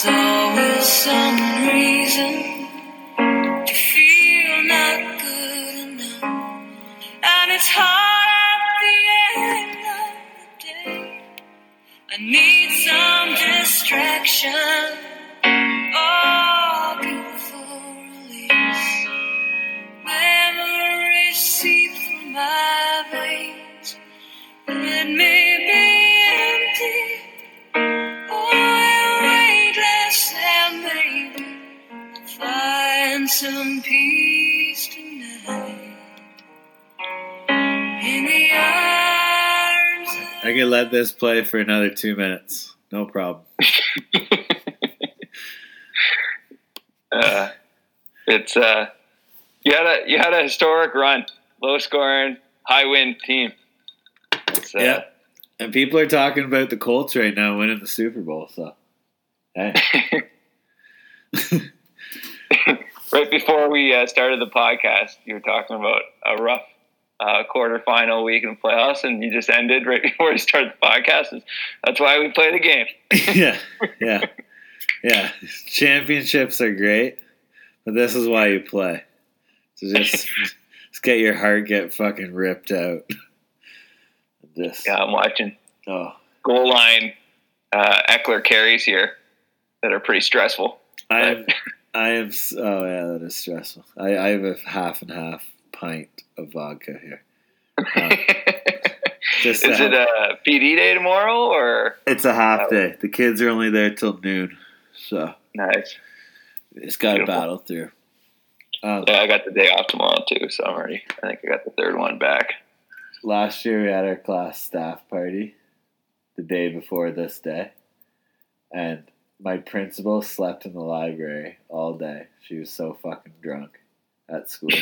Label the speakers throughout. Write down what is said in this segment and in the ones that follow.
Speaker 1: There's always some reason to feel not good enough, and it's hard at the end of the day. I need some distraction.
Speaker 2: Let this play for another two minutes. No problem.
Speaker 3: Uh, it's uh, you had a you had a historic run, low scoring, high win team. It's, uh,
Speaker 2: Yeah. And people are talking about the Colts right now winning the Super Bowl. So, hey,
Speaker 3: right before we uh, started the podcast, you were talking about a rough uh, quarterfinal week in the playoffs, and you just ended right before we started the podcast. That's why we play the game.
Speaker 2: yeah, yeah, yeah. Championships are great, but this is why you play. So just, just get your heart get fucking ripped out. This,
Speaker 3: Yeah, I'm watching
Speaker 2: oh,
Speaker 3: goal line uh, Ekeler carries here that are pretty stressful.
Speaker 2: I am, I am. Oh yeah, that is stressful. I, I have a half and half pint of vodka here. Um, just
Speaker 3: Is it
Speaker 2: help-
Speaker 3: a PD day tomorrow or
Speaker 2: It's a half day. The kids are only there till noon, so
Speaker 3: nice?
Speaker 2: it's got to battle through. Um,
Speaker 3: Yeah, I got the day off tomorrow too, so I'm already. I think I got the third one back.
Speaker 2: last year we had our class staff party the day before this day, and my principal slept in the library all day. She was so fucking drunk at school.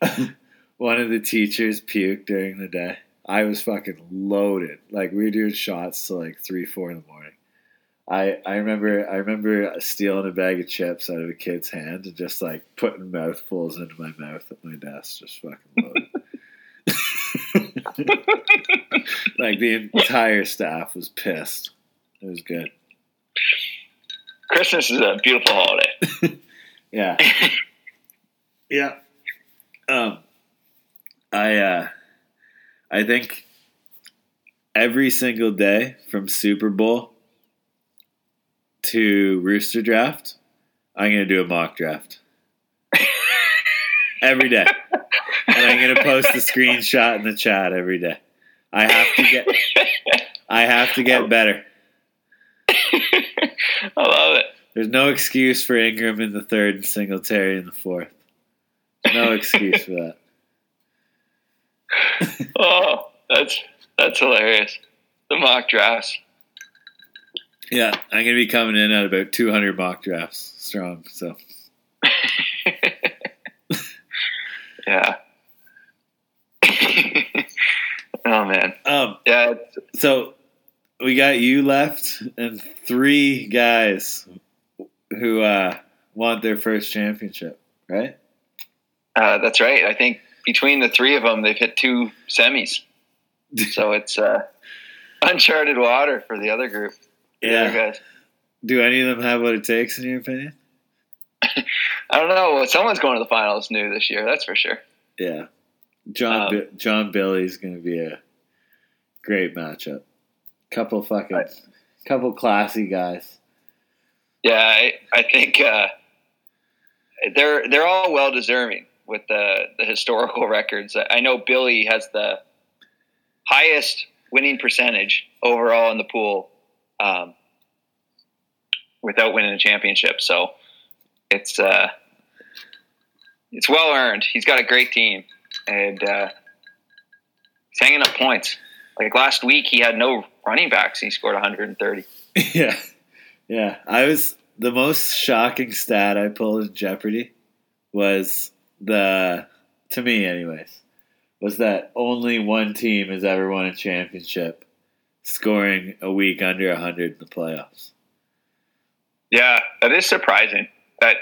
Speaker 2: One of the teachers puked during the day. I was fucking loaded. Like we were doing shots till like three, four in the morning. I, I remember I remember stealing a bag of chips out of a kid's hand and just like putting mouthfuls into my mouth at my desk, just fucking loaded. like the entire staff was pissed. It was good.
Speaker 3: Christmas is a beautiful holiday.
Speaker 2: Yeah. yeah. Um I uh I think every single day from Super Bowl to Rooster Draft, I'm gonna do a mock draft. every day. And I'm gonna post a screenshot in the chat every day. I have to get I have to get better.
Speaker 3: I love it.
Speaker 2: There's no excuse for Ingram in the third and Singletary in the fourth. No excuse for that.
Speaker 3: Oh, that's that's hilarious. The mock drafts.
Speaker 2: Yeah, I'm gonna be coming in at about 200 mock drafts strong. So
Speaker 3: Yeah. oh man.
Speaker 2: um,
Speaker 3: Yeah.
Speaker 2: So we got you left and three guys who uh, want their first championship, right?
Speaker 3: Uh, that's right. I think between the three of them, they've hit two semis. So it's uh, uncharted water for the other group.
Speaker 2: Yeah.
Speaker 3: guys.
Speaker 2: Do any of them have what it takes in your opinion?
Speaker 3: I don't know. Someone's going to the finals new this year. That's for sure.
Speaker 2: Yeah, John
Speaker 3: Um,
Speaker 2: John Billy's gonna be a great matchup. Couple fucking, couple classy guys.
Speaker 3: Yeah, I, I think uh, they're they're all well deserving with the the historical records. I know Billy has the highest winning percentage overall in the pool um, without winning a championship. So it's uh, it's well earned. He's got a great team, and uh, he's hanging up points. Like last week, he had no running backs. He scored 130.
Speaker 2: yeah, yeah. I was the most shocking stat I pulled in Jeopardy was the to me, anyways, was that only one team has ever won a championship scoring a week under hundred in the playoffs.
Speaker 3: Yeah, that is surprising. That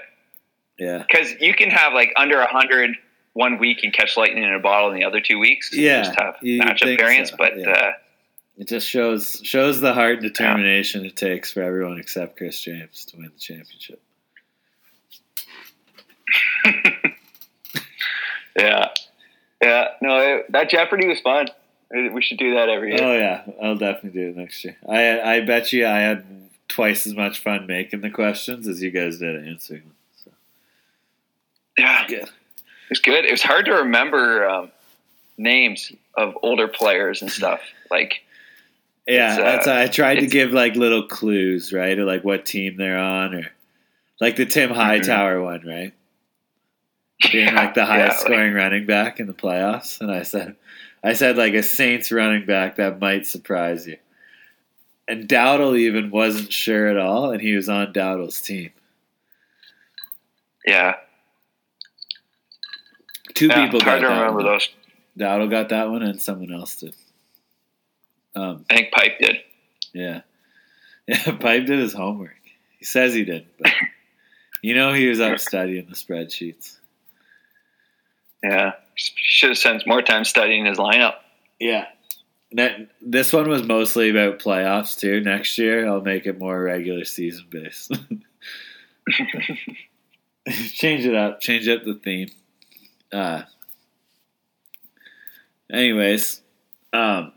Speaker 2: Yeah,
Speaker 3: because you can have like under 100 one week and catch lightning in a bottle in the other two weeks. You
Speaker 2: Yeah,
Speaker 3: just have matchup variance.
Speaker 2: so,
Speaker 3: But
Speaker 2: yeah.
Speaker 3: uh,
Speaker 2: It just shows shows the heart and determination it takes for everyone except Chris James to win the championship.
Speaker 3: Yeah, yeah. No, it, that Jeopardy was fun. We should do that every year.
Speaker 2: Oh yeah, I'll definitely do it next year. I I bet you I had twice as much fun making the questions as you guys did answering them. So
Speaker 3: yeah,
Speaker 2: good.
Speaker 3: it was good. It was hard to remember um, names of older players and stuff. Like,
Speaker 2: Yeah,
Speaker 3: uh,
Speaker 2: that's I tried to give like little clues, right, or like what team they're on, or like the Tim Hightower one, right? Being like the.
Speaker 3: Yeah,
Speaker 2: highest
Speaker 3: like-
Speaker 2: scoring running back in the playoffs, and I said, I said like a Saints running back that might surprise you. And Dowdle even wasn't sure at all, and he was on Dowdle's team.
Speaker 3: yeah,
Speaker 2: Two
Speaker 3: yeah.
Speaker 2: people
Speaker 3: hard
Speaker 2: got
Speaker 3: to
Speaker 2: that
Speaker 3: remember
Speaker 2: one.
Speaker 3: those.
Speaker 2: Dowdle got that one, and someone else did. Um,
Speaker 3: I think Pipe did.
Speaker 2: yeah, yeah. Pipe did his homework. He says he did, but you know he was up studying the spreadsheets.
Speaker 3: Yeah, should have spent more time studying his lineup.
Speaker 2: Yeah. That, this one was mostly about playoffs too. Next year, I'll make it more regular season based. change it up. Change up the theme. Uh, anyways, um,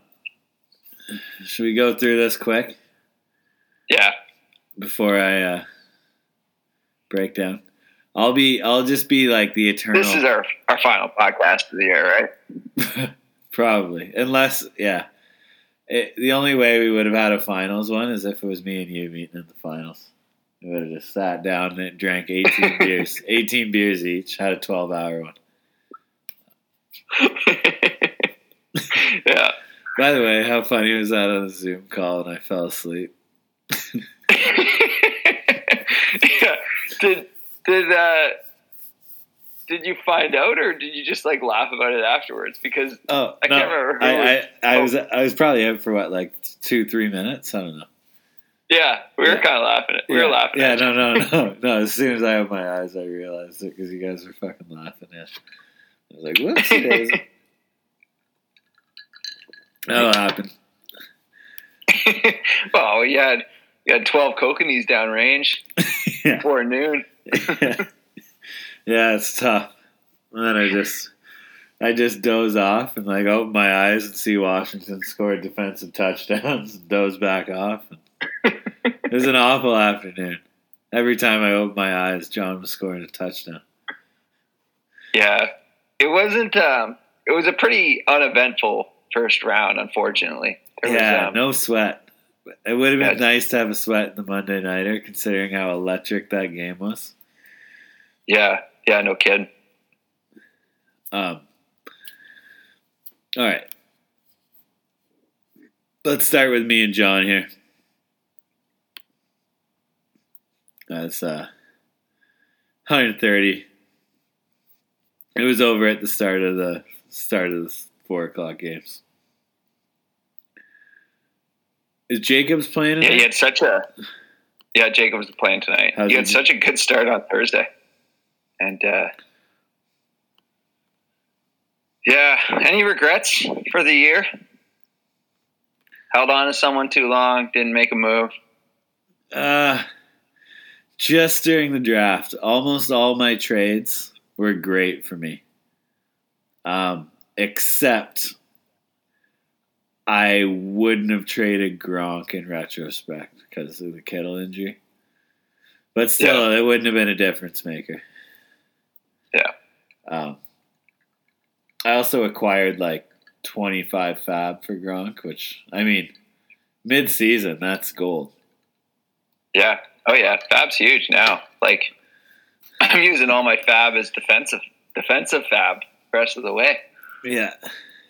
Speaker 2: should we go through this quick
Speaker 3: Yeah,
Speaker 2: before I uh, break down? I'll be. I'll just be like the eternal.
Speaker 3: this is our our final podcast of the year, right?
Speaker 2: Probably, unless yeah. It, the only way we would have had a finals one is if it was me and you meeting in the finals. We would have just sat down and drank eighteen beers, eighteen beers each, had a twelve hour one.
Speaker 3: yeah.
Speaker 2: By the way, how funny was that on the Zoom call and I fell asleep?
Speaker 3: yeah. Did did uh did you find out or did you just like laugh about it afterwards? Because
Speaker 2: Oh,
Speaker 3: I
Speaker 2: no,
Speaker 3: can't remember who
Speaker 2: I,
Speaker 3: was-
Speaker 2: I, I
Speaker 3: oh.
Speaker 2: was I was probably out for what like two three minutes. I don't know.
Speaker 3: yeah, we were
Speaker 2: Yeah.
Speaker 3: kind of laughing. At, we
Speaker 2: yeah,
Speaker 3: were laughing.
Speaker 2: Yeah, no, no, no, no. As soon as I opened my eyes, I realized it because you guys were fucking laughing at. I was like, "Whoops, daisy." That'll happen.
Speaker 3: well, you had you had twelve kokanees downrange
Speaker 2: yeah.
Speaker 3: before noon.
Speaker 2: yeah, it's tough. And then I just, I just doze off and like open my eyes and see Washington score defensive touchdowns and doze back off. it was an awful afternoon. Every time I opened my eyes, John was scoring a touchdown.
Speaker 3: Yeah, it wasn't. Um, it was a pretty uneventful first round, unfortunately. There
Speaker 2: yeah,
Speaker 3: was, um,
Speaker 2: no sweat. It would have been
Speaker 3: Yeah.
Speaker 2: nice to have a sweat in the Monday nighter, considering how electric that game was.
Speaker 3: Yeah, yeah, no kid.
Speaker 2: Um, all right. Let's start with me and John here. That's uh, 130. It was over at the start of the start of the four o'clock games. Is Jacobs playing?
Speaker 3: Yeah, he had such a. Yeah, Jacobs is playing tonight.
Speaker 2: How's
Speaker 3: he
Speaker 2: he
Speaker 3: had
Speaker 2: do-
Speaker 3: such a good start on Thursday, and uh, yeah, any regrets for the year? Held on to someone too long, didn't make a move.
Speaker 2: Uh, just during the draft, almost all my trades were great for me. Um, except I wouldn't have traded Gronk in retrospect because of the Kittle injury. But still, it wouldn't have been a difference maker.
Speaker 3: Yeah.
Speaker 2: Um, I also acquired like 25 fab for Gronk, which, I mean, mid season, that's gold.
Speaker 3: Yeah. Oh yeah, Fab's huge now. Like I'm using all my Fab as defensive defensive Fab the rest of the way.
Speaker 2: Yeah.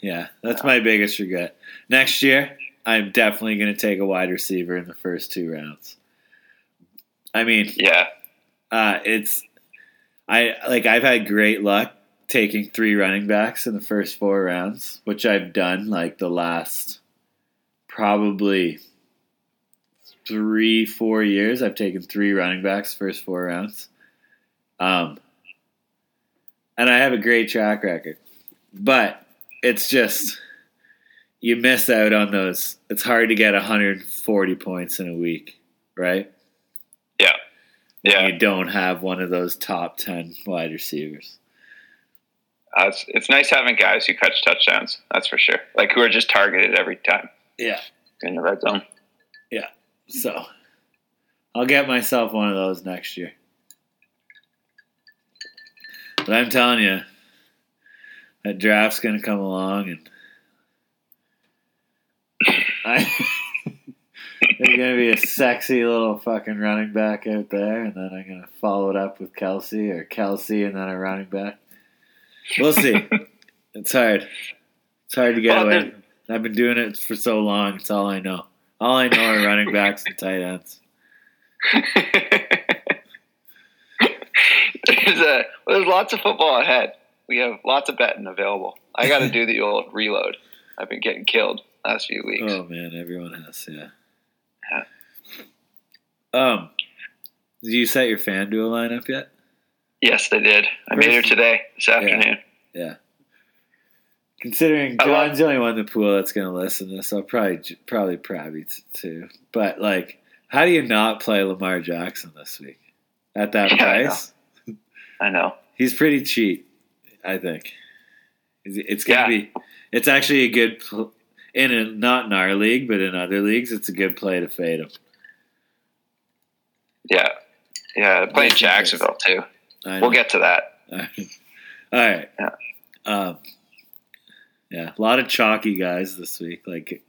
Speaker 2: Yeah. That's my biggest regret. Next year, I'm definitely going to take a wide receiver in the first two rounds. I mean,
Speaker 3: Yeah.
Speaker 2: uh, it's, I like, I've had great luck taking three running backs in the first four rounds, which I've done like the last probably three, four years. I've taken three running backs first four rounds. Um, and I have a great track record. But it's just you miss out on those. It's hard to get 140 points in a week, right?
Speaker 3: Yeah.
Speaker 2: When
Speaker 3: Yeah.
Speaker 2: You don't have one of those top 10 wide receivers.
Speaker 3: Uh, it's, it's nice having guys who catch touchdowns. That's for sure. Like who are just targeted every time
Speaker 2: Yeah.
Speaker 3: in the red zone. Yeah.
Speaker 2: So I'll get myself one of those next year. But I'm telling you, that draft's going to come along and I, there's going to be a sexy little fucking running back out there, and then I'm going to follow it up with Kelce or Kelce and then a running back. We'll see. it's hard. It's hard to get
Speaker 3: Well,
Speaker 2: away. I've been doing it for so long. It's all I know. All I know are running backs and tight ends.
Speaker 3: there's a well, there's lots of football ahead. We have lots of betting available. I got to do the old reload. I've been getting killed last few weeks.
Speaker 2: Oh man, everyone has, yeah.
Speaker 3: Yeah.
Speaker 2: Um, did you set your FanDuel lineup yet?
Speaker 3: Yes, they did. I made her today this afternoon.
Speaker 2: Yeah. Considering
Speaker 3: I love-
Speaker 2: John's the only one in the pool that's going to listen to this, I'll probably probably Prabby too. But like, how do you not play Lamar Jackson this week at that
Speaker 3: Yeah, I
Speaker 2: price?
Speaker 3: I know.
Speaker 2: He's pretty cheap, I think. It's- gonna
Speaker 3: Yeah.
Speaker 2: be. It's actually a good pl- in a, not in our league, but in other leagues, it's a good play to fade him.
Speaker 3: Yeah, yeah. Playing
Speaker 2: Yes, it is.
Speaker 3: Jacksonville too. We'll get to that.
Speaker 2: All right.
Speaker 3: Yeah.
Speaker 2: Um, yeah, a lot of chalky guys this week, like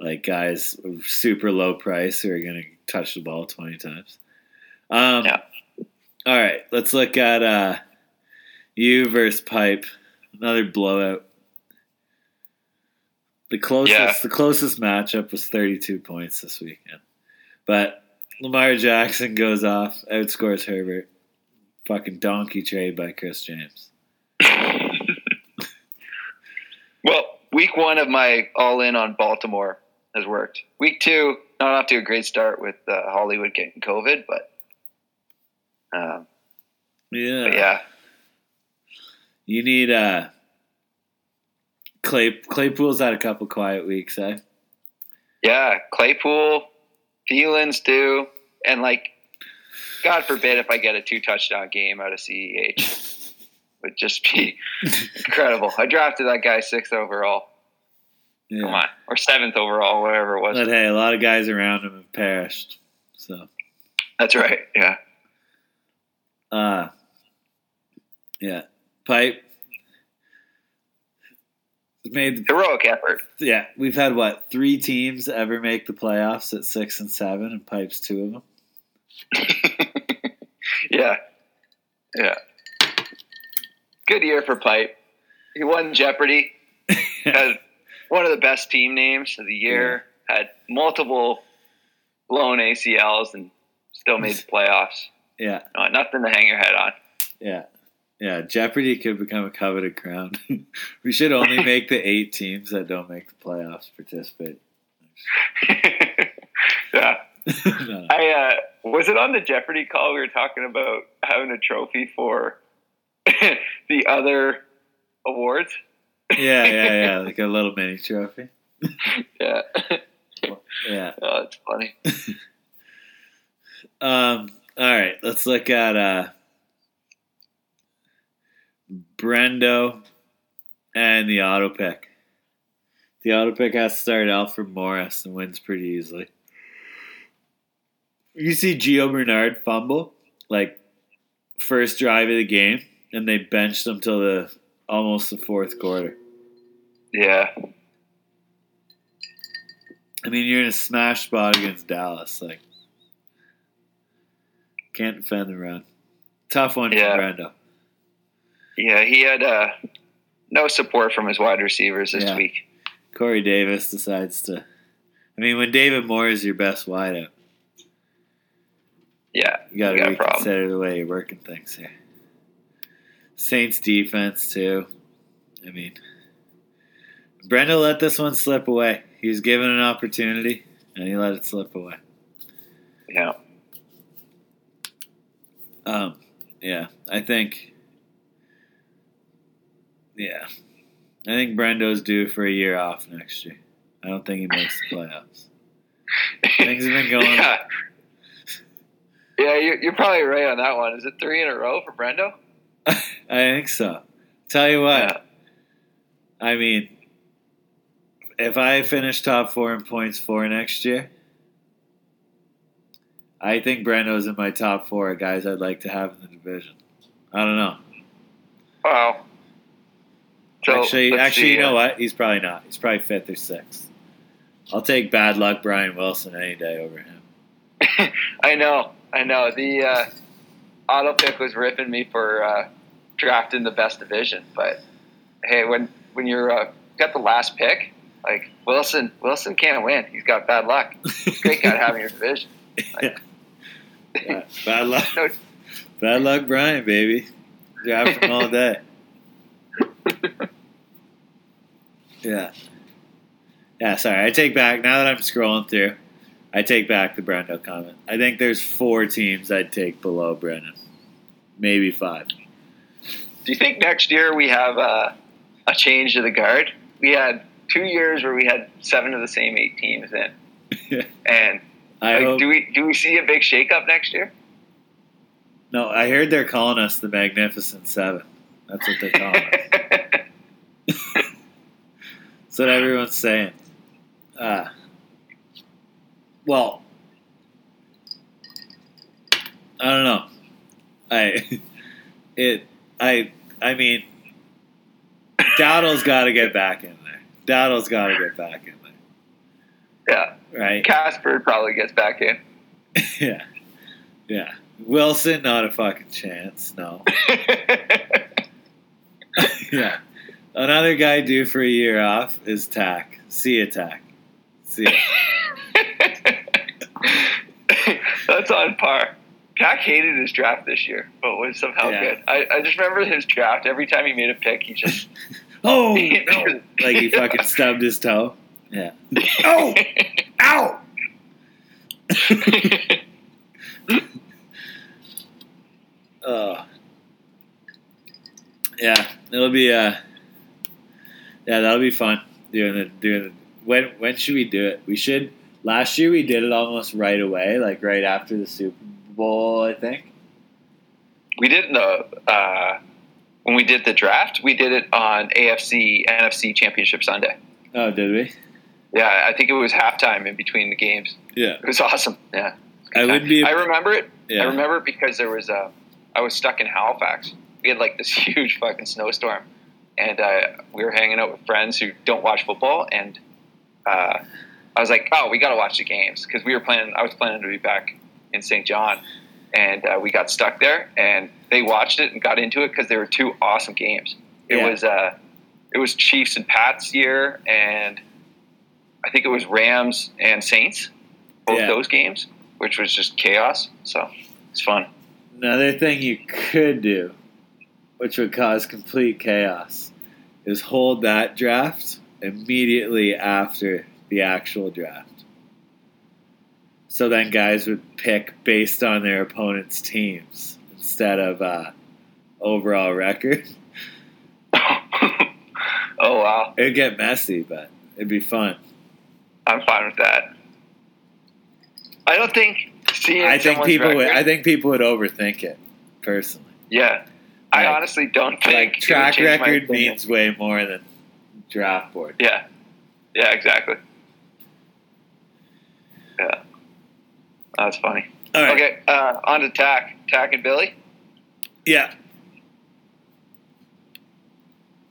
Speaker 2: like guys super low price who are going to touch the ball twenty times. Um,
Speaker 3: Yeah.
Speaker 2: All right, let's look at uh, you versus Pipe. Another blowout. The closest
Speaker 3: Yeah.
Speaker 2: the closest matchup was thirty two points this weekend, but Lamar Jackson goes off, outscores Herbert. Fucking donkey trade by Chris James.
Speaker 3: Well, week one of my all in on Baltimore has worked. Week two, not off to a great start with uh, Hollywood getting COVID, but, um,
Speaker 2: Yeah.
Speaker 3: but yeah,
Speaker 2: You need uh Clay Claypool's had a couple quiet weeks, eh?
Speaker 3: yeah, Claypool, Thielens too, and like, God forbid if I get a two touchdown game out of CEH, would just be incredible. I drafted that guy sixth overall.
Speaker 2: Yeah.
Speaker 3: Come on, or seventh overall, whatever it was.
Speaker 2: But hey, a lot of guys around him have perished. So
Speaker 3: That's right. Yeah.
Speaker 2: uh yeah. Pipe made the
Speaker 3: Heroic effort.
Speaker 2: yeah, we've had what, three teams ever make the playoffs at six and seven and Pipe's two of them.
Speaker 3: yeah. Yeah. Good year for Pipe. He won Jeopardy. Had one of the best team names of the year. Had multiple blown ACLs and still made the playoffs.
Speaker 2: Yeah,
Speaker 3: No, nothing to hang your head on.
Speaker 2: yeah. Yeah, Jeopardy could become a coveted crown. we should only make the eight teams that don't make the playoffs participate.
Speaker 3: yeah.
Speaker 2: No.
Speaker 3: I uh, was it on the Jeopardy call we were talking about having a trophy for the other awards.
Speaker 2: Yeah, yeah, yeah, like a little mini trophy.
Speaker 3: Yeah.
Speaker 2: Yeah.
Speaker 3: Oh, it's funny.
Speaker 2: Um. All right. Let's look at uh, Brendo and the auto pick. The auto pick has to start Alfred Morris and wins pretty easily. You see Gio Bernard fumble like first drive of the game, and they benched him till the almost the fourth quarter.
Speaker 3: Yeah.
Speaker 2: I mean, you're in a smash spot against Dallas. Like, can't defend the run. Tough one
Speaker 3: Yeah.
Speaker 2: for
Speaker 3: Yeah, he had uh, no support from his wide receivers this
Speaker 2: Yeah.
Speaker 3: week.
Speaker 2: Corey Davis decides to. I mean, when David Moore is your best wideout,
Speaker 3: Yeah.
Speaker 2: you got to
Speaker 3: You got a problem.
Speaker 2: reconsider the way you're working things here. Saints defense too. I mean, Brendo let this one slip away. He was given an opportunity, and he let it slip away.
Speaker 3: Yeah.
Speaker 2: Um, yeah, I think. Yeah, I think Brendo's due for a year off next year. I don't think he makes the playoffs. Things have been going.
Speaker 3: yeah, yeah you're, you're probably right on that one. Is it three in a row for Brendo?
Speaker 2: I think so. Tell you what,
Speaker 3: Yeah.
Speaker 2: I mean, if I finish top four in points four next year, I think Brendo's in my top four of guys I'd like to have in the division. I don't know.
Speaker 3: Wow. So,
Speaker 2: actually, actually,
Speaker 3: see,
Speaker 2: you know
Speaker 3: uh,
Speaker 2: what? He's probably not. He's probably fifth or sixth. I'll take bad luck Brian Wilson any day over him.
Speaker 3: I know, I know. The uh, auto pick was ripping me for uh, drafting the best division, but hey, when when you're uh, got the last pick, like Wilson, Wilson can't win. He's got bad luck. Great guy having your division.
Speaker 2: yeah. Bad- bad luck.
Speaker 3: No.
Speaker 2: Bad luck, Brian, baby. Draft him all day. Yeah. Yeah, sorry. I take back, now that I'm scrolling through, I take back the Brendo comment. I think there's four teams I'd take below Brennan. Maybe five.
Speaker 3: Do you think next year we have uh, a change to the guard? We had two years where we had seven of the same eight teams in, and
Speaker 2: I
Speaker 3: like,
Speaker 2: hope.
Speaker 3: do we do we see a big shakeup next year?
Speaker 2: no, I heard they're calling us the Magnificent Seven. That's what they're calling us. That's what everyone's saying. Uh, well, I don't know. I it I I mean, Dowdle's got to get back in there. Dowdle's got to get back in there. yeah, right?
Speaker 3: Casper probably gets back in.
Speaker 2: yeah, yeah. Wilson, not a fucking chance. No. yeah. Another guy due for a year off is Tack. See ya, Tack. See ya.
Speaker 3: That's on par. Tack hated his draft this year, but was somehow
Speaker 2: Yeah.
Speaker 3: good. I, I just remember his draft. Every time he made a pick, he just
Speaker 2: Oh, no. Like he fucking stubbed his toe. Yeah. Oh! Ow! Oh. Yeah, it'll be uh yeah, that'll be fun doing the doing the, when when should we do it? We should last year we did it almost right away, like right after the Super Bowl, I think.
Speaker 3: we did it the uh, when we did the draft. We did it on AFC NFC Championship Sunday.
Speaker 2: Oh, did we?
Speaker 3: Yeah, I think it was halftime in between the games.
Speaker 2: Yeah.
Speaker 3: It was awesome. Yeah,
Speaker 2: I would be
Speaker 3: I remember it.
Speaker 2: yeah.
Speaker 3: I remember it because there was a. I was stuck in Halifax. We had like this huge fucking snowstorm, and uh, we were hanging out with friends who don't watch football, and uh, I was like, "Oh, we got to watch the games" because we were planning. I was planning to be back in St. John, and uh, we got stuck there, and they watched it and got into it because they were two awesome games. It
Speaker 2: Yeah.
Speaker 3: was uh, it was Chiefs and Pats year, and I think it was Rams and Saints, both
Speaker 2: Yeah.
Speaker 3: those games, which was just chaos. So it's fun.
Speaker 2: Another thing you could do, which would cause complete chaos, is hold that draft immediately after the actual draft. So then guys would pick based on their opponent's teams instead of uh, overall record.
Speaker 3: oh wow,
Speaker 2: It'd get messy, but it'd be fun.
Speaker 3: I'm fine with that. I don't think
Speaker 2: I think people would. I think people would overthink it. Personally,
Speaker 3: yeah, I
Speaker 2: Like-
Speaker 3: honestly don't think
Speaker 2: like track record means way more than draft board.
Speaker 3: Yeah, yeah, exactly. Yeah, that's funny.
Speaker 2: All right.
Speaker 3: Okay, uh, on to Tack, Tack and Billy.
Speaker 2: Yeah.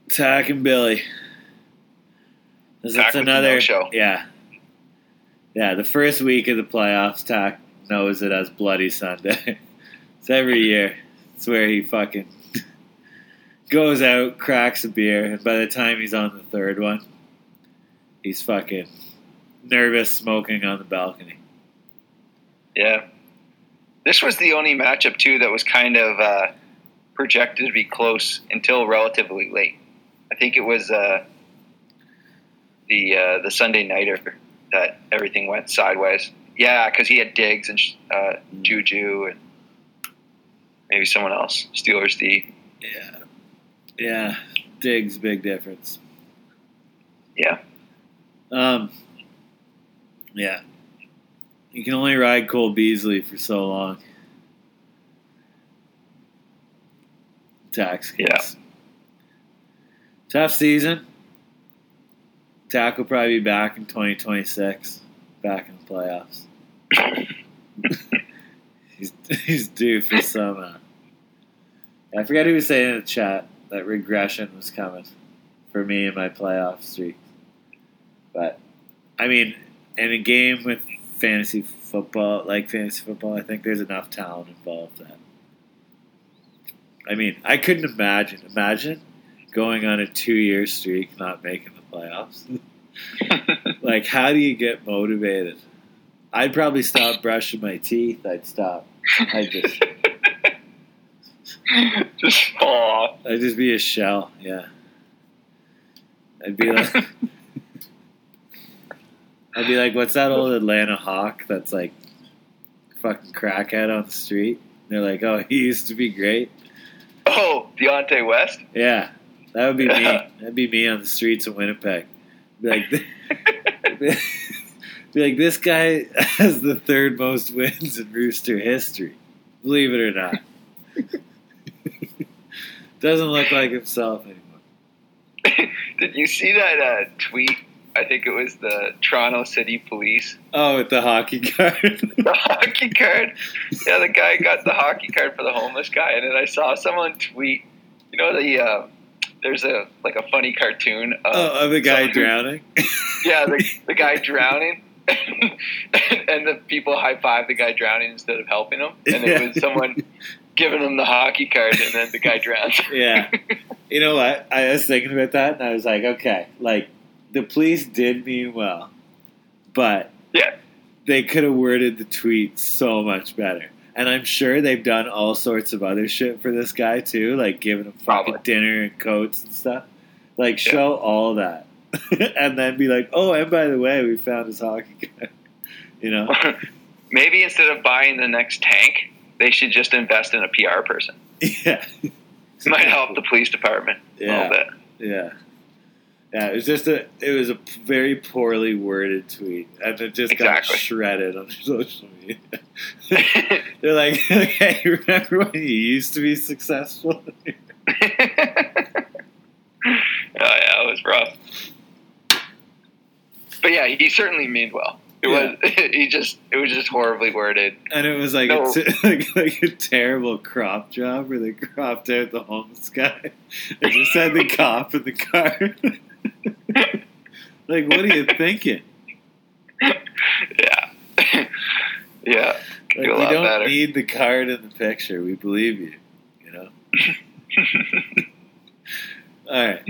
Speaker 2: Tack and Billy. This
Speaker 3: Tack
Speaker 2: is
Speaker 3: with the
Speaker 2: another
Speaker 3: no-show.
Speaker 2: Yeah. Yeah, the first week of the playoffs, Tack knows it as Bloody Sunday. it's every year. It's where he fucking goes out, cracks a beer, and by the time he's on the third one, he's fucking nervous smoking on the balcony.
Speaker 3: Yeah, this was the only matchup too that was kind of uh, projected to be close until relatively late. I think it was uh, the uh, the Sunday nighter that everything went sideways. Yeah, because he had Diggs and uh, Juju and maybe someone else. Steelers D.
Speaker 2: Yeah. Yeah. Diggs, big difference.
Speaker 3: Yeah.
Speaker 2: Um. Yeah. You can only ride Cole Beasley for so long. Tax
Speaker 3: Yeah.
Speaker 2: Tough season. Tack will probably be back in 2026, back in the playoffs. he's, he's due for some. Uh, I forgot who was saying in the chat that regression was coming for me in my playoff streak. But, I mean, in a game with fantasy football, like fantasy football, I think there's enough talent involved that. I mean, I couldn't imagine. Imagine going on a two year streak not making the playoffs. like, how do you get motivated? I'd probably stop brushing my teeth. I'd stop. I'd just,
Speaker 3: Just fall off.
Speaker 2: I'd just be a shell. Yeah. I'd be like, I'd be like, what's that old Atlanta Hawk that's like fucking crackhead on the street? And they're like, oh, he used to be great.
Speaker 3: Oh, Delonte West.
Speaker 2: Yeah, that would be me. That'd be me on the streets of Winnipeg. Be like, be like, this guy has the third most wins in Rooster history. Believe it or not. Doesn't look like himself anymore.
Speaker 3: Did you see that uh, tweet? I think it was the Toronto City Police.
Speaker 2: Oh, with the hockey card.
Speaker 3: The hockey card. Yeah, the guy got the hockey card for the homeless guy, and then I saw someone tweet. You know the uh, there's a like a funny cartoon. Of
Speaker 2: oh, of the guy
Speaker 3: who-
Speaker 2: drowning.
Speaker 3: Yeah, the, the guy drowning. and the people high five the guy drowning instead of helping him, and it was someone giving him the hockey card, and then the guy drowns.
Speaker 2: Yeah. You know what? I was thinking about that, and I was like, okay, like the police did mean well, but
Speaker 3: Yeah.
Speaker 2: they could have worded the tweet so much better. And I'm sure they've done all sorts of other shit for this guy too, like giving him fucking
Speaker 3: Probably.
Speaker 2: dinner and coats and stuff. Like
Speaker 3: Yeah.
Speaker 2: show all that, and then be like, oh, and by the way, we found his hockey card. You know?
Speaker 3: Maybe instead of buying the next tank, they should just invest in a PR person.
Speaker 2: yeah.
Speaker 3: It might help the police department a
Speaker 2: Yeah.
Speaker 3: little bit.
Speaker 2: Yeah. Yeah, it was just a it was a very poorly worded tweet, and it just got shredded on social media. They're like, "Hey, remember when you used to be successful?"
Speaker 3: oh yeah, it was rough. But yeah, he certainly meaned well. It
Speaker 2: Yeah.
Speaker 3: was he just it was just horribly worded.
Speaker 2: And it was like
Speaker 3: No.
Speaker 2: a t- like, like a terrible crop job where they cropped out the homeless guy. They just had the cop in the car. like, what are you thinking?
Speaker 3: Yeah. yeah.
Speaker 2: Like, we don't
Speaker 3: better.
Speaker 2: need the card in the picture. We believe you. You know. All right.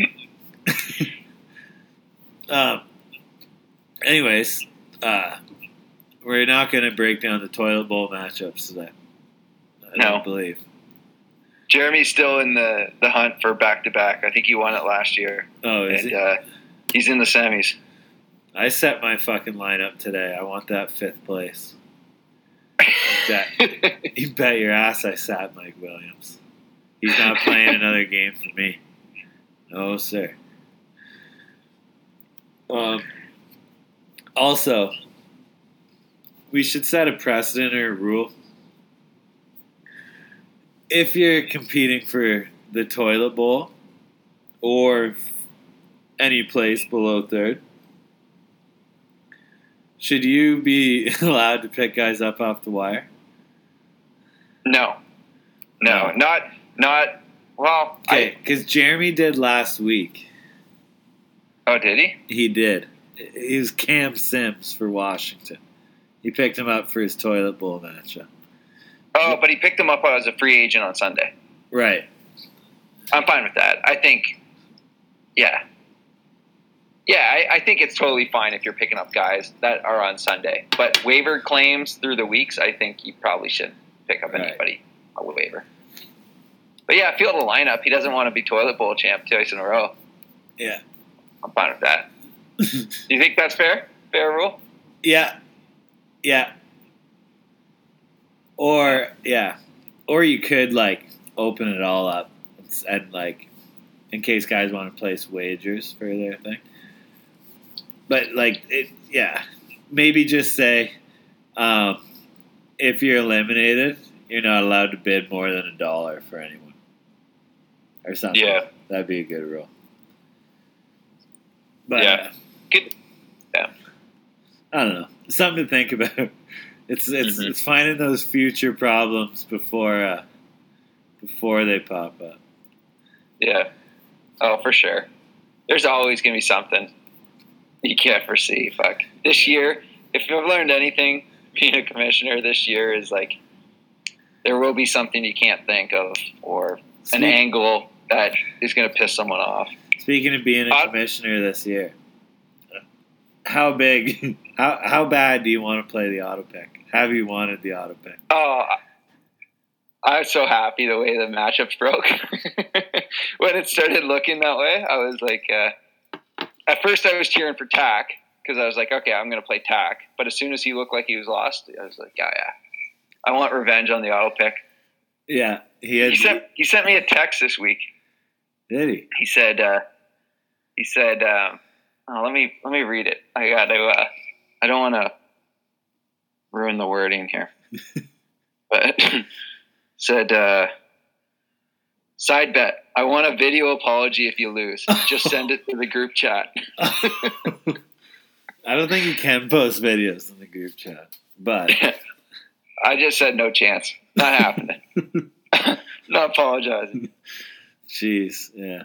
Speaker 2: um. Anyways, uh, we're not going to break down the toilet bowl matchups today. I
Speaker 3: No.
Speaker 2: don't believe.
Speaker 3: Jeremy's still in the, the hunt for back to back. I think he won it last year.
Speaker 2: Oh, is
Speaker 3: And
Speaker 2: it?
Speaker 3: uh, he's in the semis.
Speaker 2: I set my fucking lineup today. I want that fifth place. You bet your ass I sat Mike Williams. He's not playing another game for me. No, sir. Um, also, we should set a precedent or a rule. If you're competing for the toilet bowl or any place below third, should you be allowed to pick guys up off the wire?
Speaker 3: No. No. Oh. Not not well
Speaker 2: Okay, because Jeremy did last week.
Speaker 3: oh did he?
Speaker 2: He did. He was Cam Sims for Washington. He picked him up for his toilet bowl matchup.
Speaker 3: Oh, but he picked him up as a free agent on Sunday.
Speaker 2: Right.
Speaker 3: I'm fine with that. I think, yeah, yeah, I, I think it's totally fine if you're picking up guys that are on Sunday. But waiver claims through the weeks, I think you probably should pick up
Speaker 2: Right.
Speaker 3: anybody on the waiver. But yeah, feel the lineup. He doesn't want to be toilet bowl champ twice in a row.
Speaker 2: Yeah.
Speaker 3: I'm fine with that. You think that's fair? Fair rule?
Speaker 2: yeah. Yeah. Or yeah. Or you could like open it all up and, like in case guys want to place wagers for their thing. but like, it, yeah, maybe just say, um, if you're eliminated, you're not allowed to bid more than a dollar for anyone, or something.
Speaker 3: Yeah.
Speaker 2: that'd be a good rule. But
Speaker 3: Yeah. Good. Yeah.
Speaker 2: I don't know, something to think about. It's it's
Speaker 3: Mhm.
Speaker 2: it's finding those future problems before uh, before they pop up.
Speaker 3: Yeah. Oh, for sure. There's always going to be something you can't foresee. Fuck. This year, if you've learned anything being a commissioner this year, is like there will be something you can't think of or an angle that is going to piss someone off.
Speaker 2: Speaking of being a
Speaker 3: Uh,
Speaker 2: commissioner this year, how big, how how bad do you want to play the auto pick? Have you wanted the auto pick?
Speaker 3: Oh, I was so happy the way the matchups broke. when it started looking that way, I was like, uh, at first I was cheering for Tack because I was like, okay, I'm going to play Tack. But as soon as he looked like he was lost, I was like, yeah, yeah. I want revenge on the auto pick.
Speaker 2: Yeah, he had.
Speaker 3: He sent he sent me a text this week.
Speaker 2: did he?
Speaker 3: He said uh, he said um, oh, let me let me read it. I got to. Uh, I don't want to ruin the wording here, but said uh, side bet. I want a video apology if you lose. Just send it to the group chat.
Speaker 2: I don't think you can post videos in the group chat, but
Speaker 3: I just said no chance. Not happening. Not apologizing.
Speaker 2: jeez, yeah.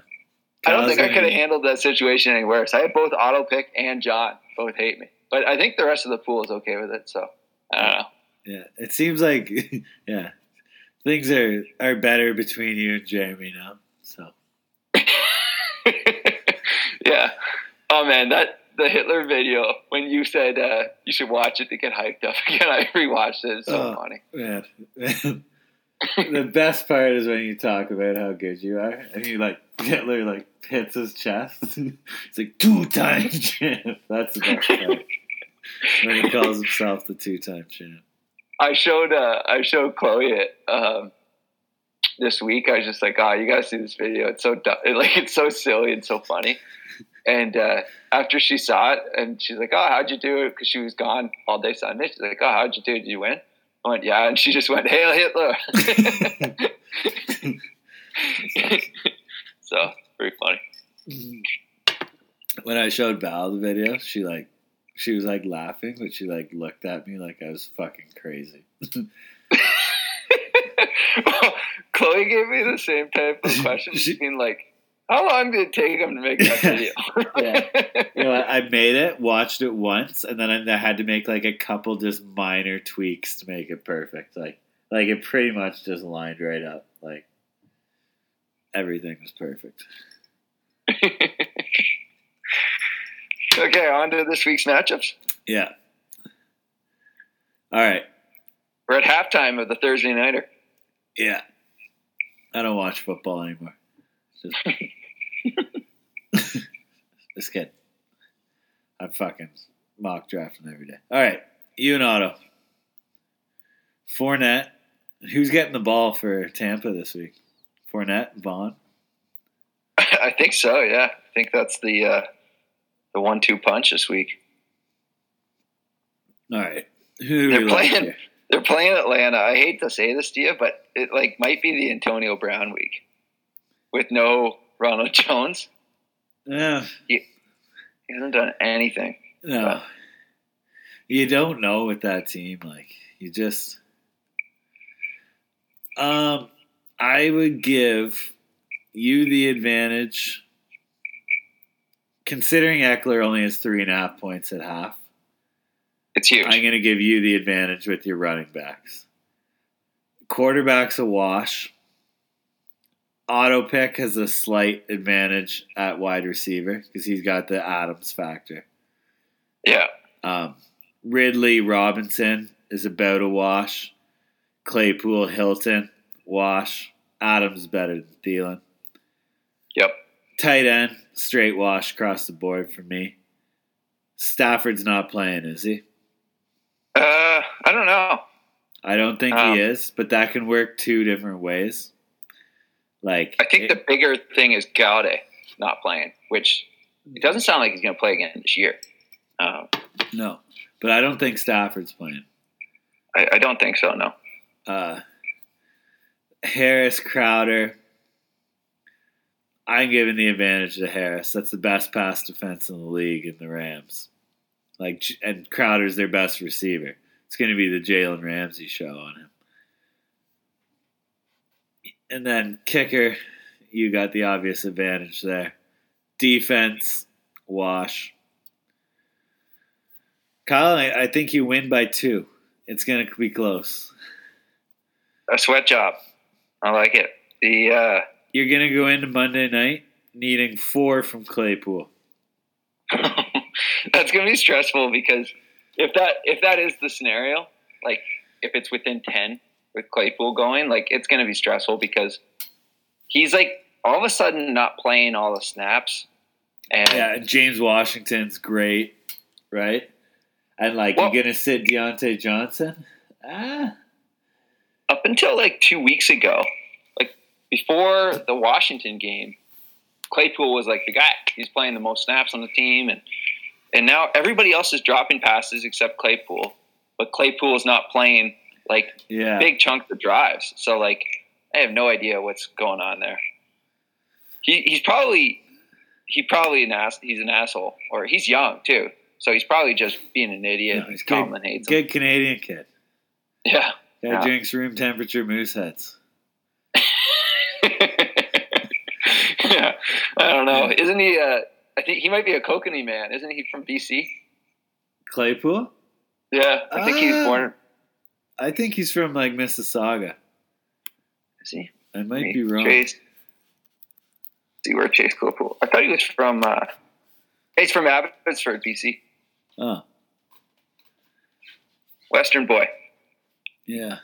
Speaker 3: I don't think I could have handled that situation any worse. I had both auto pick and John both hate me, but I think the rest of the pool is okay with it. So I don't know.
Speaker 2: Yeah, it seems like yeah, things are are better between you and Jeremy now. So
Speaker 3: yeah. Oh man, that the Hitler video when you said uh, you should watch it to get hyped up again. I rewatched it. It's so
Speaker 2: Oh.
Speaker 3: funny.
Speaker 2: man, the best part is when you talk about how good you are, and you like Hitler like hits his chest. it's like two time champ. That's the best part. when he calls himself the two time champ.
Speaker 3: I showed uh, I showed Chloe it um, this week. I was just like, oh, you gotta see this video. It's so like it's so silly and so funny. And uh, after she saw it, and she's like, "Oh, how'd you do it?" Because she was gone all day Sunday. She's like, "Oh, how'd you do? It? Did you win?" I went, "Yeah," and she just went, "Hail Hitler!" so very funny.
Speaker 2: when I showed Val the video, she like she was like laughing, but she like looked at me like I was fucking crazy.
Speaker 3: Chloe gave me the same type of question. She's been like, "How long did it take him to make that video?"
Speaker 2: Yeah. You know, I I made it, watched it once, and then I had to make like a couple just minor tweaks to make it perfect. Like, like it pretty much just lined right up. Like everything was perfect.
Speaker 3: okay, on to this week's matchups.
Speaker 2: Yeah. All right.
Speaker 3: We're at halftime of the Thursday nighter.
Speaker 2: Yeah. I don't watch football anymore. Just, just kidding. I'm fucking mock drafting every day. All right. You and Otto. Fournette. Who's getting the ball for Tampa this week? Fournette, Vaughn.
Speaker 3: I think so. Yeah, I think that's the uh, the one-two punch this week.
Speaker 2: All right. Who
Speaker 3: They're
Speaker 2: like
Speaker 3: playing-
Speaker 2: here?
Speaker 3: They're playing Atlanta. I hate to say this to you, but it like might be the Antonio Brown week with no Ronald Jones.
Speaker 2: Yeah.
Speaker 3: He hasn't done anything.
Speaker 2: No. You don't know with that team. Like you just um I would give you the advantage considering Ekeler only has three and a half points at half.
Speaker 3: It's huge.
Speaker 2: I'm gonna give you the advantage with your running backs. Quarterback's a wash. Auto pick has a slight advantage at wide receiver because he's got the Adams factor.
Speaker 3: yeah,
Speaker 2: Um, Ridley Robinson is about a wash. Claypool Hilton wash. Adams better than Thielen.
Speaker 3: yep.
Speaker 2: Tight end straight wash across the board for me. Stafford's not playing, is he?
Speaker 3: Uh, I don't know.
Speaker 2: I don't think
Speaker 3: Um,
Speaker 2: he is, but that can work two different ways. Like
Speaker 3: I think the bigger thing is Gaude not playing, which it doesn't sound like he's going to play again this year. Um,
Speaker 2: No, but I don't think Stafford's playing.
Speaker 3: I, I don't think so. No.
Speaker 2: Uh, Harris, Crowder. I'm giving the advantage to Harris. That's the best pass defense in the league in the Rams. Like, and Crowder's their best receiver. It's going to be the Jalen Ramsey show on him. And then kicker, you got the obvious advantage there. Defense, wash. Kyle, I, I think you win by two. It's going to be close.
Speaker 3: A sweat job. I like it. The uh,
Speaker 2: You're going to go into Monday night needing four from Claypool.
Speaker 3: that's going to be stressful because if that if that is the scenario, like if it's within ten with Claypool going, like it's going to be stressful because he's like all of a sudden not playing all the snaps, and
Speaker 2: Yeah, and James Washington's great, right? And like
Speaker 3: Well-
Speaker 2: you're gonna sit Diontae Johnson? Ah,
Speaker 3: up until like two weeks ago, like before the Washington game, Claypool was like the guy. He's playing the most snaps on the team, and and now everybody else is dropping passes except Claypool. But Claypool is not playing like
Speaker 2: yeah.
Speaker 3: big chunks of drives. So like, I have no idea what's going on there. He he's probably he probably an ass. He's an asshole, or he's young too. So he's probably just being an idiot.
Speaker 2: No, he's
Speaker 3: Tomlin
Speaker 2: good,
Speaker 3: hates him.
Speaker 2: good Canadian kid.
Speaker 3: Yeah.
Speaker 2: Guy
Speaker 3: Yeah.
Speaker 2: drinks room temperature moose heads.
Speaker 3: yeah, I don't know. Isn't he? Uh, I think he might be a kokanee man. Isn't he from BC?
Speaker 2: Claypool?
Speaker 3: Yeah, I think he's
Speaker 2: Ah.
Speaker 3: born.
Speaker 2: I think he's from like Mississauga.
Speaker 3: Is he?
Speaker 2: I might be wrong.
Speaker 3: Chase. See where Chase Claypool. I thought he was from. Uh, he's from Abbotsford, BC.
Speaker 2: Oh,
Speaker 3: Western boy.
Speaker 2: yeah.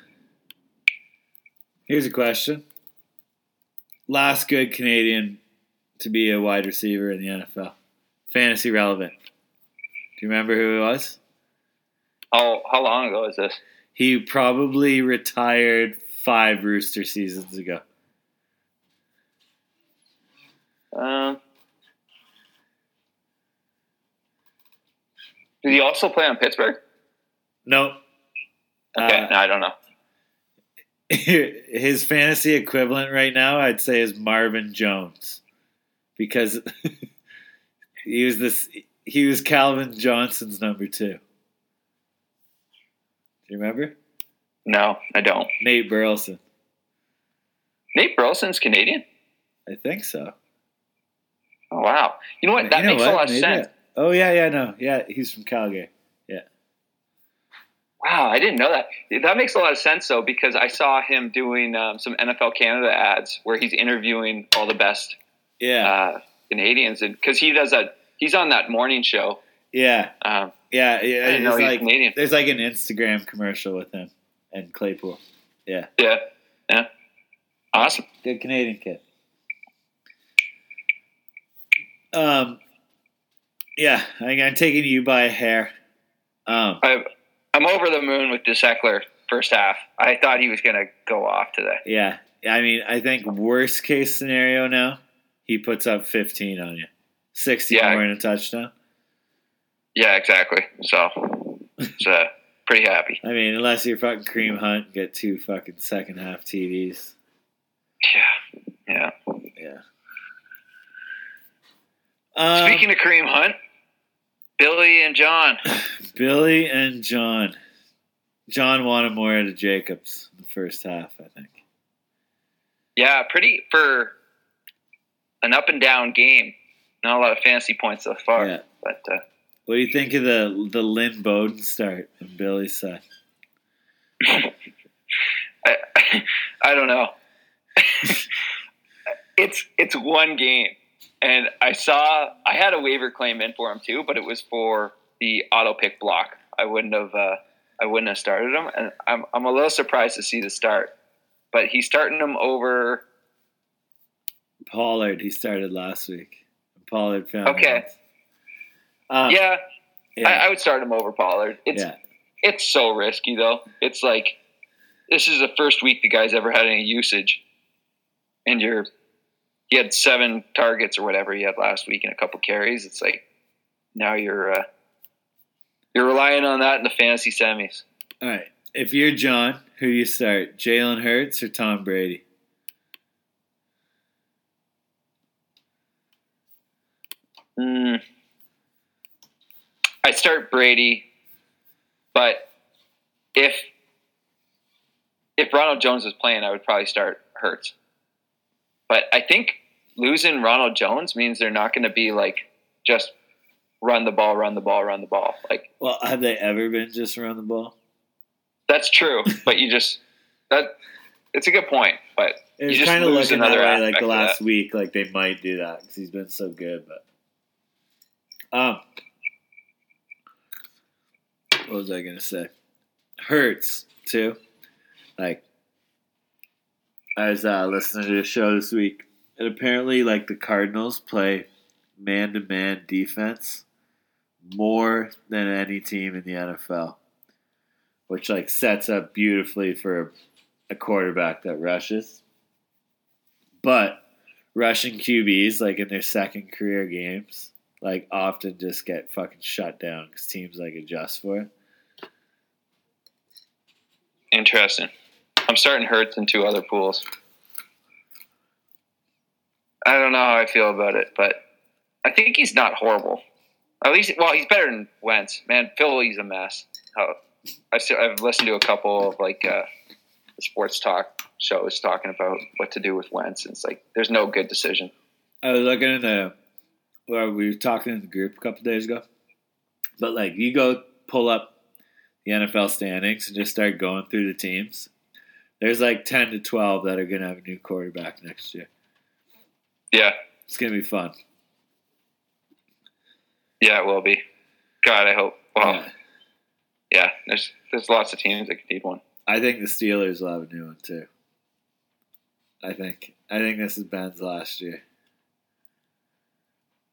Speaker 2: Here's a question. Last good Canadian to be a wide receiver in the NFL. Fantasy relevant. Do you remember who it was?
Speaker 3: How how long ago is this?
Speaker 2: He probably retired five rooster seasons ago.
Speaker 3: Um, did he also play on Pittsburgh?
Speaker 2: Nope.
Speaker 3: Okay,
Speaker 2: Uh,
Speaker 3: no, I don't know.
Speaker 2: his fantasy equivalent right now, I'd say, is Marvin Jones, because he was this. He was Calvin Johnson's number two. You remember
Speaker 3: No, I don't.
Speaker 2: Nate Burleson?
Speaker 3: Nate Burleson's Canadian.
Speaker 2: I think so.
Speaker 3: Oh wow! You know what? That
Speaker 2: You know
Speaker 3: makes
Speaker 2: what?
Speaker 3: a lot of
Speaker 2: Maybe
Speaker 3: sense.
Speaker 2: I- Oh yeah, yeah, no, yeah. He's from Calgary. Yeah.
Speaker 3: Wow, I didn't know that. That makes a lot of sense though, because I saw him doing um, some NFL Canada ads where he's interviewing all the best
Speaker 2: Yeah,
Speaker 3: uh, Canadians, and because he does that, he's on that morning show.
Speaker 2: Yeah,
Speaker 3: Um,
Speaker 2: yeah, yeah.
Speaker 3: I didn't
Speaker 2: like
Speaker 3: Canadian.
Speaker 2: there's like an Instagram commercial with him and Claypool.
Speaker 3: Yeah, yeah, Yeah. awesome.
Speaker 2: Good Canadian kid. Um, yeah, I, I'm taking you by a hair. Um,
Speaker 3: I, I'm over the moon with DeSeckler first half. I thought he was going to go off today.
Speaker 2: yeah, I mean, I think worst case scenario now, he puts up 15 on you, 60
Speaker 3: Yeah.
Speaker 2: more in a touchdown.
Speaker 3: Yeah, exactly. So, uh, pretty happy.
Speaker 2: I mean, unless you're fucking Kareem Hunt, and get two fucking second half TDs.
Speaker 3: Yeah, yeah.
Speaker 2: Yeah. Um,
Speaker 3: Speaking of Kareem Hunt, Billy and John.
Speaker 2: Billy and John. John wanted more out of Jacobs in the first half, I think.
Speaker 3: Yeah, pretty for an up and down game. Not a lot of fantasy points so far,
Speaker 2: Yeah.
Speaker 3: but uh,
Speaker 2: What do you think of the the Lynn Bowden start on Billy's side?
Speaker 3: I, I don't know. it's it's one game, and I saw I had a waiver claim in for him too, but it was for the auto pick block. I wouldn't have uh, I wouldn't have started him, and I'm I'm a little surprised to see the start. But he's starting him over.
Speaker 2: Pollard, he started last week. Pollard found
Speaker 3: Okay.
Speaker 2: Um,
Speaker 3: yeah,
Speaker 2: yeah,
Speaker 3: I, I would start him over Pollard. It's
Speaker 2: yeah.
Speaker 3: it's so risky though. It's like this is the first week the guy's ever had any usage, and you're he had seven targets or whatever he had last week and a couple carries. It's like now you're uh, You're relying on that in the fantasy semis.
Speaker 2: All right. If you're John, who do you start? Jalen Hurts or Tom Brady?
Speaker 3: Mm. I start Brady, but if if Ronald Jones was playing, I would probably start Hurts. But I think losing Ronald Jones means they're not going to be like just run the ball, run the ball, run the ball. Like
Speaker 2: Well, have they ever been just run the ball?
Speaker 3: that's true, but you just that it's a good point. But
Speaker 2: It
Speaker 3: You just
Speaker 2: kind of looking that
Speaker 3: another
Speaker 2: way, like the last week, like they might do that because he's been so good. But um, what was I gonna say? Hurts too. Like I was uh, listening to a show this week, and apparently, like the Cardinals play man-to-man defense more than any team in the NFL, which like sets up beautifully for a quarterback that rushes. But rushing QBs, like in their second career games, like often just get fucking shut down because teams like adjust for it.
Speaker 3: Interesting. I'm starting Hurts in two other pools. I don't know how I feel about it, but I think he's not horrible. At least, well, he's better than Wentz. Man, Philly's a mess. I've, I've listened to a couple of like uh, sports talk shows talking about what to do with Wentz, and it's like there's no good decision.
Speaker 2: I was looking in the, well, we were talking in the group a couple days ago, but like you go pull up the NFL standings and just start going through the teams. There's like ten to twelve that are gonna have a new quarterback next year.
Speaker 3: Yeah,
Speaker 2: It's gonna be fun.
Speaker 3: yeah, it will be. God, I hope. Well,
Speaker 2: Yeah.
Speaker 3: yeah, there's there's lots of teams that could need one.
Speaker 2: I think the Steelers will have a new one too. I think. I think this is Ben's last year.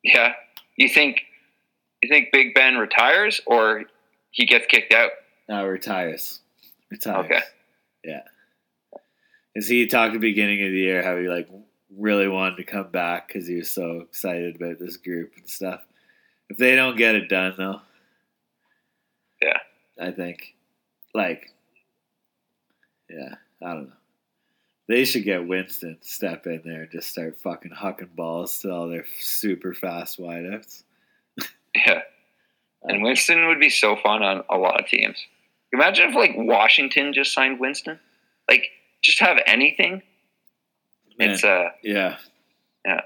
Speaker 3: Yeah, you think you think Big Ben retires or he gets kicked out?
Speaker 2: No, retires. Retires.
Speaker 3: Okay.
Speaker 2: Yeah. Is he talked at the beginning of the year how he like really wanted to come back because he was so excited about this group and stuff. If they don't get it done though,
Speaker 3: Yeah.
Speaker 2: I think like yeah, I don't know. They should get Winston to step in there and just start fucking hucking balls to all their super fast wideouts.
Speaker 3: Yeah. And Winston would be so fun on a lot of teams. Imagine if like Washington just signed Winston. Like just have anything.
Speaker 2: Man.
Speaker 3: It's uh
Speaker 2: Yeah.
Speaker 3: Yeah.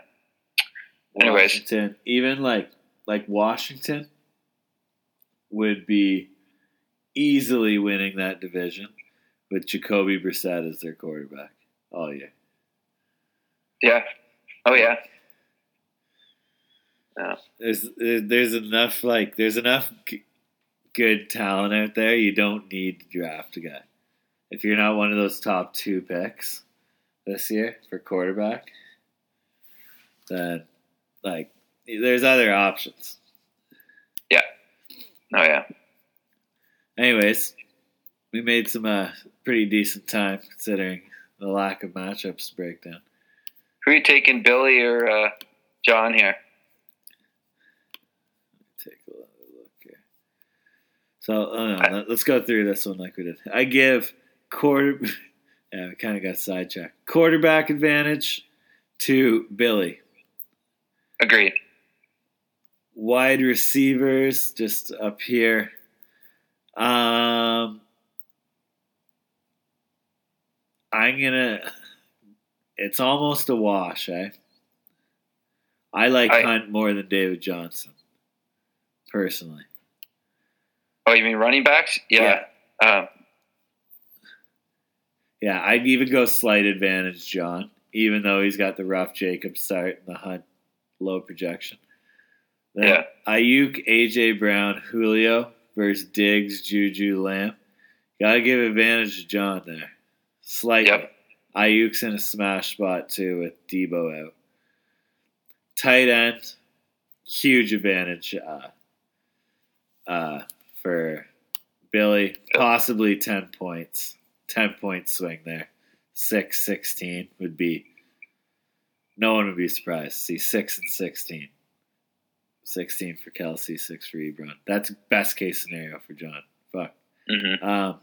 Speaker 3: Anyways.
Speaker 2: Washington, even like like Washington would be easily winning that division with Jacoby Brissett as their quarterback all year.
Speaker 3: yeah. Oh yeah.
Speaker 2: There's there's enough like there's enough g- good talent out there. You don't need to draft a guy if you're not one of those top two picks this year for quarterback. Then like there's other options. Yeah.
Speaker 3: Oh yeah.
Speaker 2: Anyways, we made some uh, pretty decent time considering the lack of matchups to break down.
Speaker 3: Who are you taking, Billy or uh, John here?
Speaker 2: Take a look here. So, no, let- let's go through this one like we did. I give quarter. Yeah, we kind of got sidetracked. Quarterback advantage to Billy.
Speaker 3: Agreed.
Speaker 2: Wide receivers just up here. Um, I'm gonna. It's almost a wash, eh? I like
Speaker 3: I-
Speaker 2: Hunt more than David Johnson, personally.
Speaker 3: Oh, you mean running backs? Yeah. Um,
Speaker 2: Yeah, I'd even go slight advantage, John, even though he's got the rough Jacob start and the Hunt low projection. Then
Speaker 3: Yeah.
Speaker 2: Aiyuk, AJ Brown, Julio versus Diggs, Juju, Lamb. Gotta give advantage to John there. Slightly.
Speaker 3: Yep.
Speaker 2: Aiyuk's in a smash spot too with Deebo out. Tight end, huge advantage uh, uh, for Billy. Possibly 10 points. 10 point swing there. 6 16 would be. No one would be surprised see 6 and 16. 16 for Kelce, 6 for Ebron. That's best case scenario for John. Fuck.
Speaker 3: hmm
Speaker 2: Um,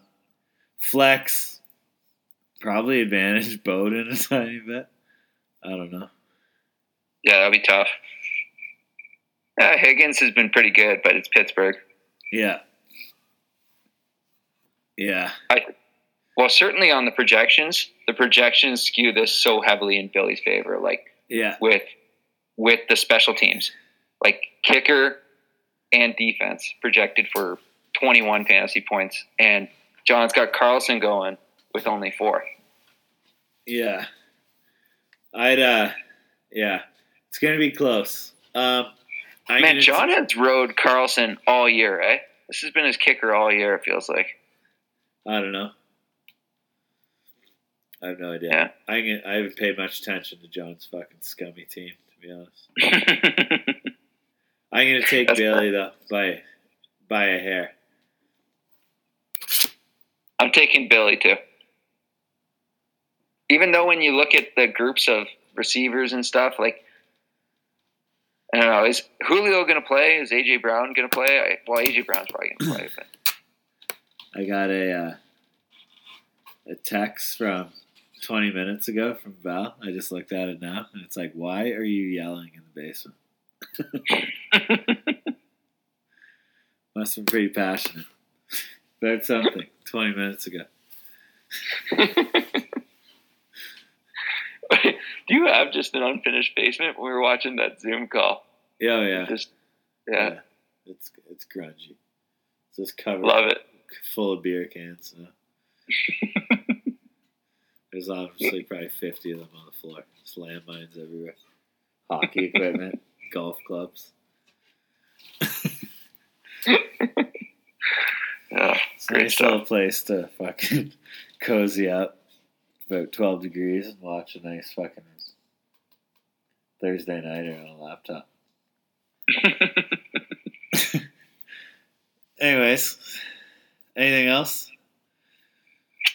Speaker 2: flex, probably advantage Bowden a tiny bit. I don't know.
Speaker 3: Yeah, that'll be tough. Uh, Higgins has been pretty good, but it's Pittsburgh.
Speaker 2: Yeah. Yeah.
Speaker 3: Well, certainly on the projections, the projections skew this so heavily in Billy's favor. Like
Speaker 2: Yeah.
Speaker 3: with with the special teams, like kicker and defense projected for 21 fantasy points, and John's got Carlson going with only four.
Speaker 2: Yeah. I'd, uh, yeah. It's going to be close. Um,
Speaker 3: Man, John has rode Carlson all year, eh? This has been his kicker all year. It feels like.
Speaker 2: I don't know. I have no idea.
Speaker 3: Yeah.
Speaker 2: I I haven't paid much attention to John's fucking scummy team, to be honest. I'm gonna take
Speaker 3: That's
Speaker 2: Bailey though by by a hair.
Speaker 3: I'm taking Billy too. Even though when you look at the groups of receivers and stuff, like I don't know, is Julio going to play? Is AJ Brown going to play? I, well, AJ Brown's probably going to play. But
Speaker 2: I got a uh, a text from 20 minutes ago from Val. I just looked at it now, and it's like, "Why are you yelling in the basement?" Must have been pretty passionate about something 20 minutes ago.
Speaker 3: do you have just an unfinished basement when we were watching that Zoom call?
Speaker 2: Yeah, oh, yeah,
Speaker 3: Just yeah,
Speaker 2: It's it's grungy. It's just covered
Speaker 3: love it.
Speaker 2: Full of beer cans. So. There's obviously probably 50 of them on the floor. Just landmines everywhere. Hockey equipment, golf clubs.
Speaker 3: Yeah,
Speaker 2: It's a
Speaker 3: Great
Speaker 2: nice
Speaker 3: stuff.
Speaker 2: little place to fucking cozy up. About 12 degrees and watch a nice fucking Thursday nighter on a laptop. Anyways, anything else?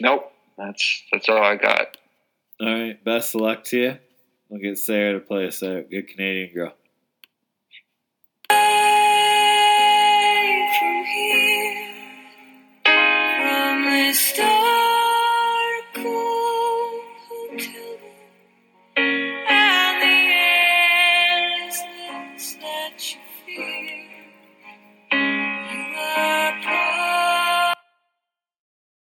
Speaker 3: nope. That's that's all I got.
Speaker 2: All right, best of luck to you. We'll get Sarah to play us out. Good Canadian girl.